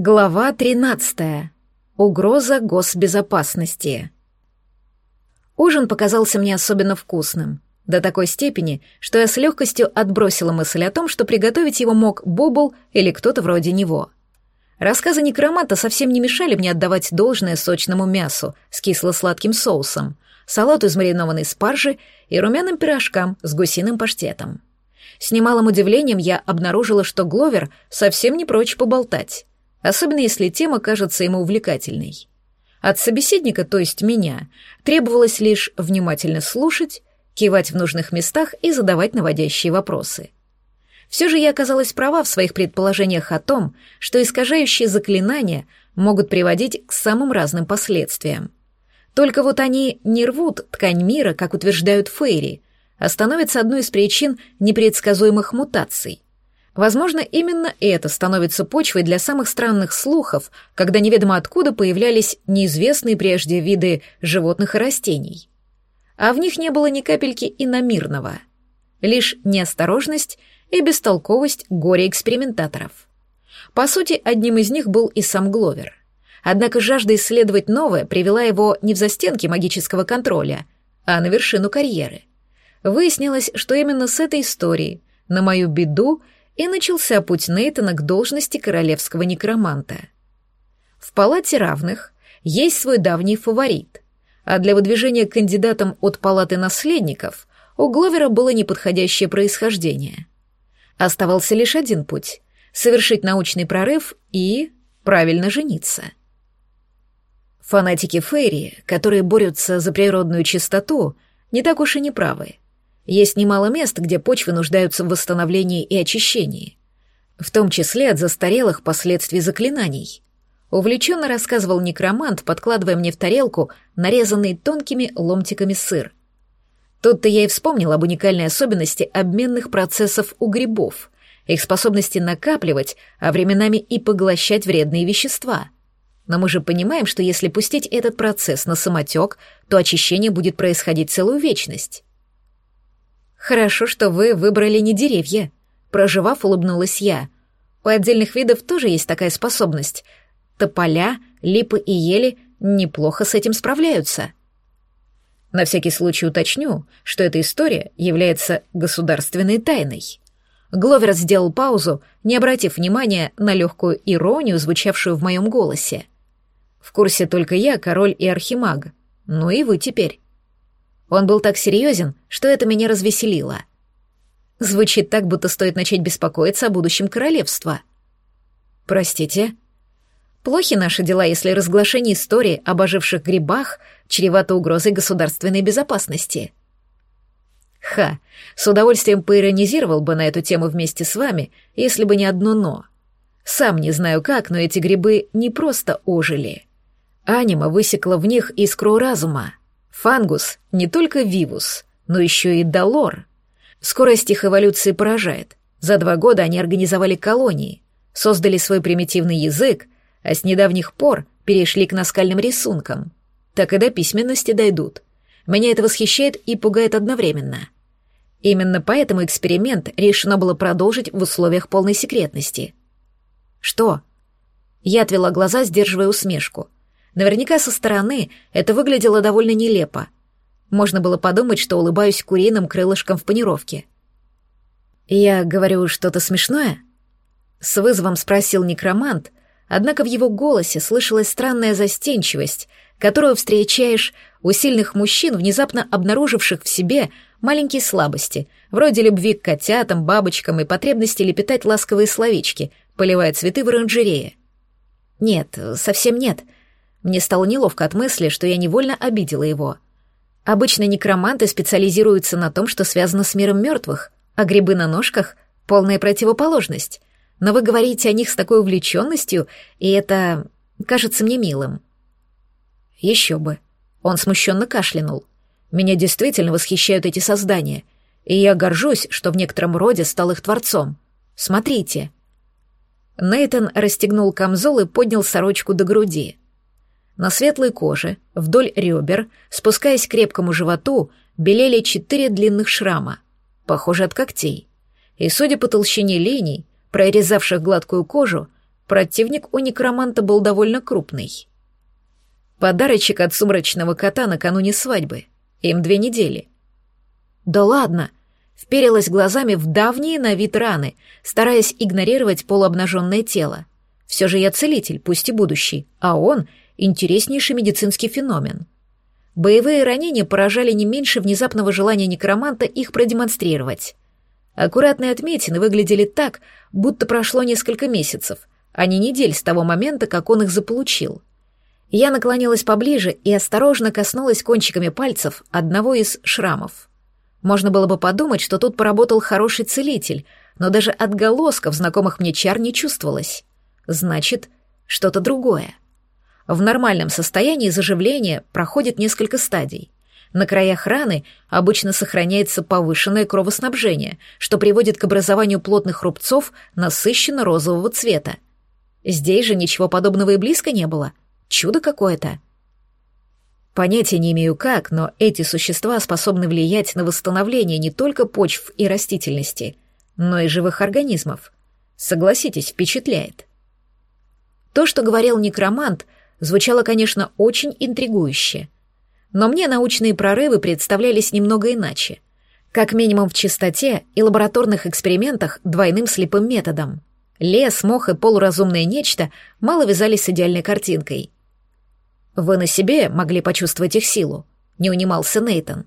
Глава 13. Угроза госбезопасности. Ужин показался мне особенно вкусным. До такой степени, что я с легкостью отбросила мысль о том, что приготовить его мог Бобл или кто-то вроде него. Рассказы некроманта совсем не мешали мне отдавать должное сочному мясу с кисло-сладким соусом, салату из маринованной спаржи и румяным пирожкам с гусиным паштетом. С немалым удивлением я обнаружила, что Гловер совсем не прочь поболтать особенно если тема кажется ему увлекательной. От собеседника, то есть меня, требовалось лишь внимательно слушать, кивать в нужных местах и задавать наводящие вопросы. Все же я оказалась права в своих предположениях о том, что искажающие заклинания могут приводить к самым разным последствиям. Только вот они не рвут ткань мира, как утверждают Фейри, а становятся одной из причин непредсказуемых мутаций. Возможно, именно это становится почвой для самых странных слухов, когда неведомо откуда появлялись неизвестные прежде виды животных и растений. А в них не было ни капельки иномирного. Лишь неосторожность и бестолковость горе-экспериментаторов. По сути, одним из них был и сам Гловер. Однако жажда исследовать новое привела его не в застенки магического контроля, а на вершину карьеры. Выяснилось, что именно с этой истории, на мою беду, и начался путь Нейтана к должности королевского некроманта. В палате равных есть свой давний фаворит, а для выдвижения кандидатом от палаты наследников у Гловера было неподходящее происхождение. Оставался лишь один путь — совершить научный прорыв и правильно жениться. Фанатики Фейри, которые борются за природную чистоту, не так уж и не правы — есть немало мест, где почвы нуждаются в восстановлении и очищении, в том числе от застарелых последствий заклинаний. Увлеченно рассказывал некромант, подкладывая мне в тарелку нарезанный тонкими ломтиками сыр. Тут-то я и вспомнил об уникальной особенности обменных процессов у грибов, их способности накапливать, а временами и поглощать вредные вещества. Но мы же понимаем, что если пустить этот процесс на самотек, то очищение будет происходить целую вечность. «Хорошо, что вы выбрали не деревья», — проживав, улыбнулась я. «У отдельных видов тоже есть такая способность. Тополя, липы и ели неплохо с этим справляются». На всякий случай уточню, что эта история является государственной тайной. Гловер сделал паузу, не обратив внимания на легкую иронию, звучавшую в моем голосе. В курсе только я, король и архимаг. Ну и вы теперь. Он был так серьезен, что это меня развеселило. Звучит так, будто стоит начать беспокоиться о будущем королевства. Простите. Плохи наши дела, если разглашение истории об оживших грибах чревато угрозой государственной безопасности. Ха, с удовольствием поиронизировал бы на эту тему вместе с вами, если бы не одно «но». Сам не знаю как, но эти грибы не просто ожили. Анима высекла в них искру разума. Фангус — не только вивус, но еще и долор. Скорость их эволюции поражает. За два года они организовали колонии, создали свой примитивный язык, а с недавних пор перешли к наскальным рисункам. Так и до письменности дойдут. Меня это восхищает и пугает одновременно. Именно поэтому эксперимент решено было продолжить в условиях полной секретности. Что? Я отвела глаза, сдерживая усмешку — Наверняка со стороны это выглядело довольно нелепо. Можно было подумать, что улыбаюсь куриным крылышком в панировке. «Я говорю что-то смешное?» С вызовом спросил некромант, однако в его голосе слышалась странная застенчивость, которую встречаешь у сильных мужчин, внезапно обнаруживших в себе маленькие слабости, вроде любви к котятам, бабочкам и потребности лепетать ласковые словечки, поливая цветы в оранжерее. «Нет, совсем нет», — мне стало неловко от мысли, что я невольно обидела его. Обычно некроманты специализируются на том, что связано с миром мертвых, а грибы на ножках — полная противоположность. Но вы говорите о них с такой увлеченностью, и это кажется мне милым. Еще бы. Он смущенно кашлянул. Меня действительно восхищают эти создания, и я горжусь, что в некотором роде стал их творцом. Смотрите. Нейтон расстегнул камзол и поднял сорочку до груди. На светлой коже, вдоль ребер, спускаясь к крепкому животу, белели четыре длинных шрама, похожие от когтей. И, судя по толщине линий, прорезавших гладкую кожу, Противник у некроманта был довольно крупный. Подарочек от сумрачного кота накануне свадьбы. Им две недели. Да ладно, вперилась глазами в давние на вид раны, стараясь игнорировать полуобнаженное тело. Все же я целитель, пусть и будущий, а он — интереснейший медицинский феномен. Боевые ранения поражали не меньше внезапного желания некроманта их продемонстрировать. Аккуратные отметины выглядели так, будто прошло несколько месяцев, а не недель с того момента, как он их заполучил. Я наклонилась поближе и осторожно коснулась кончиками пальцев одного из шрамов. Можно было бы подумать, что тут поработал хороший целитель, но даже отголосков знакомых мне чар не чувствовалось. Значит, что-то другое. В нормальном состоянии заживление проходит несколько стадий. На краях раны обычно сохраняется повышенное кровоснабжение, что приводит к образованию плотных рубцов насыщенно-розового цвета. Здесь же ничего подобного и близко не было — Чудо какое-то. Понятия не имею как, но эти существа способны влиять на восстановление не только почв и растительности, но и живых организмов. Согласитесь, впечатляет. То, что говорил некромант, звучало, конечно, очень интригующе. Но мне научные прорывы представлялись немного иначе. Как минимум в чистоте и лабораторных экспериментах двойным слепым методом. Лес, мох и полуразумное нечто мало вязались с идеальной картинкой — вы на себе могли почувствовать их силу, не унимался Нейтон.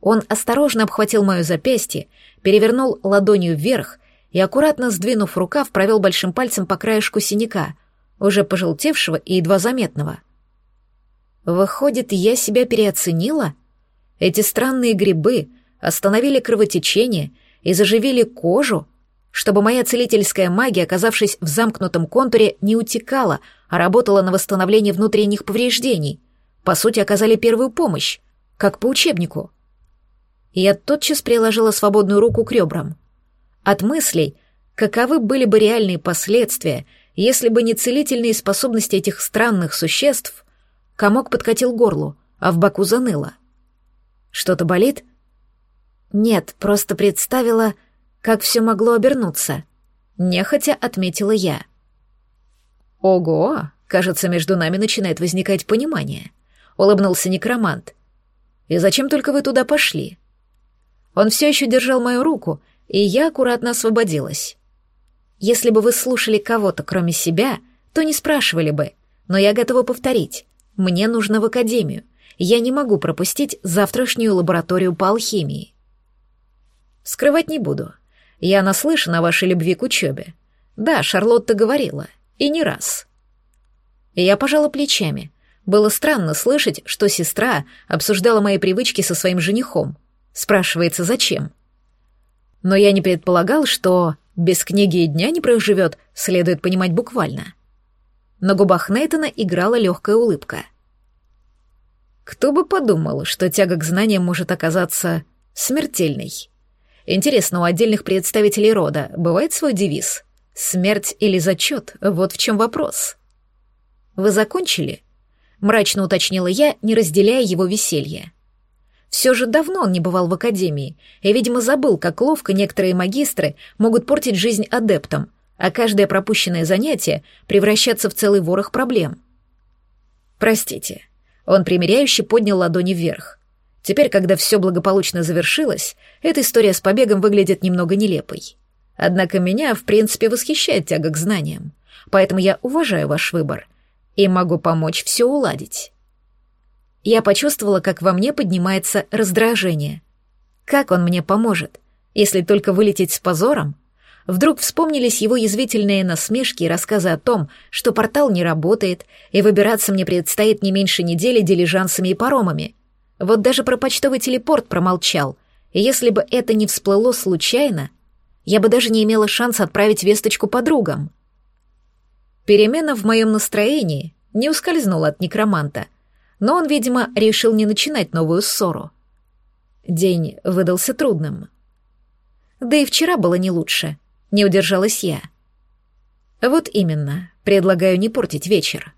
Он осторожно обхватил мое запястье, перевернул ладонью вверх и, аккуратно сдвинув рукав, провел большим пальцем по краешку синяка, уже пожелтевшего и едва заметного. Выходит, я себя переоценила? Эти странные грибы остановили кровотечение и заживили кожу, чтобы моя целительская магия, оказавшись в замкнутом контуре, не утекала, а работала на восстановление внутренних повреждений. По сути, оказали первую помощь, как по учебнику. Я тотчас приложила свободную руку к ребрам. От мыслей, каковы были бы реальные последствия, если бы не целительные способности этих странных существ, комок подкатил горлу, а в боку заныло. Что-то болит? Нет, просто представила, как все могло обернуться. Нехотя отметила я. Ого, кажется, между нами начинает возникать понимание. Улыбнулся некромант. И зачем только вы туда пошли? Он все еще держал мою руку, и я аккуратно освободилась. Если бы вы слушали кого-то, кроме себя, то не спрашивали бы, но я готова повторить. Мне нужно в академию. Я не могу пропустить завтрашнюю лабораторию по алхимии. Скрывать не буду. Я наслышана о вашей любви к учебе. Да, Шарлотта говорила, и не раз. Я пожала плечами. Было странно слышать, что сестра обсуждала мои привычки со своим женихом. Спрашивается, зачем? Но я не предполагал, что без книги и дня не проживет, следует понимать буквально. На губах Нейтана играла легкая улыбка. Кто бы подумал, что тяга к знаниям может оказаться смертельной. Интересно, у отдельных представителей рода бывает свой девиз? Смерть или зачет? Вот в чем вопрос. Вы закончили? Мрачно уточнила я, не разделяя его веселье. Все же давно он не бывал в академии, и, видимо, забыл, как ловко некоторые магистры могут портить жизнь адептам, а каждое пропущенное занятие превращаться в целый ворох проблем. Простите. Он примиряюще поднял ладони вверх. Теперь, когда все благополучно завершилось, эта история с побегом выглядит немного нелепой. Однако меня, в принципе, восхищает тяга к знаниям, поэтому я уважаю ваш выбор и могу помочь все уладить. Я почувствовала, как во мне поднимается раздражение. Как он мне поможет, если только вылететь с позором? Вдруг вспомнились его язвительные насмешки и рассказы о том, что портал не работает, и выбираться мне предстоит не меньше недели дилижансами и паромами — вот даже про почтовый телепорт промолчал. И если бы это не всплыло случайно, я бы даже не имела шанса отправить весточку подругам. Перемена в моем настроении не ускользнула от некроманта, но он, видимо, решил не начинать новую ссору. День выдался трудным. Да и вчера было не лучше, не удержалась я. Вот именно, предлагаю не портить вечер.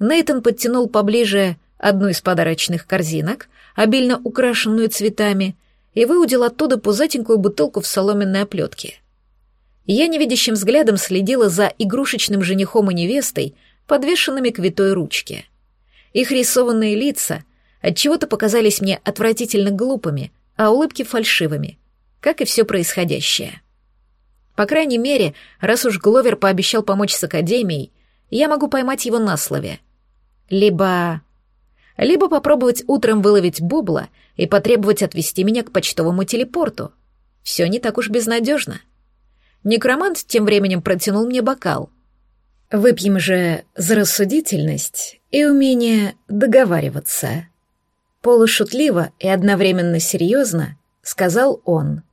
Нейтон подтянул поближе одну из подарочных корзинок, обильно украшенную цветами, и выудил оттуда пузатенькую бутылку в соломенной оплетке. Я невидящим взглядом следила за игрушечным женихом и невестой, подвешенными к витой ручке. Их рисованные лица отчего-то показались мне отвратительно глупыми, а улыбки фальшивыми, как и все происходящее. По крайней мере, раз уж Гловер пообещал помочь с Академией, я могу поймать его на слове. Либо... Либо попробовать утром выловить Бобла и потребовать отвезти меня к почтовому телепорту. Все не так уж безнадежно. Некромант тем временем протянул мне бокал. Выпьем же за рассудительность и умение договариваться. Полушутливо и одновременно серьезно сказал он —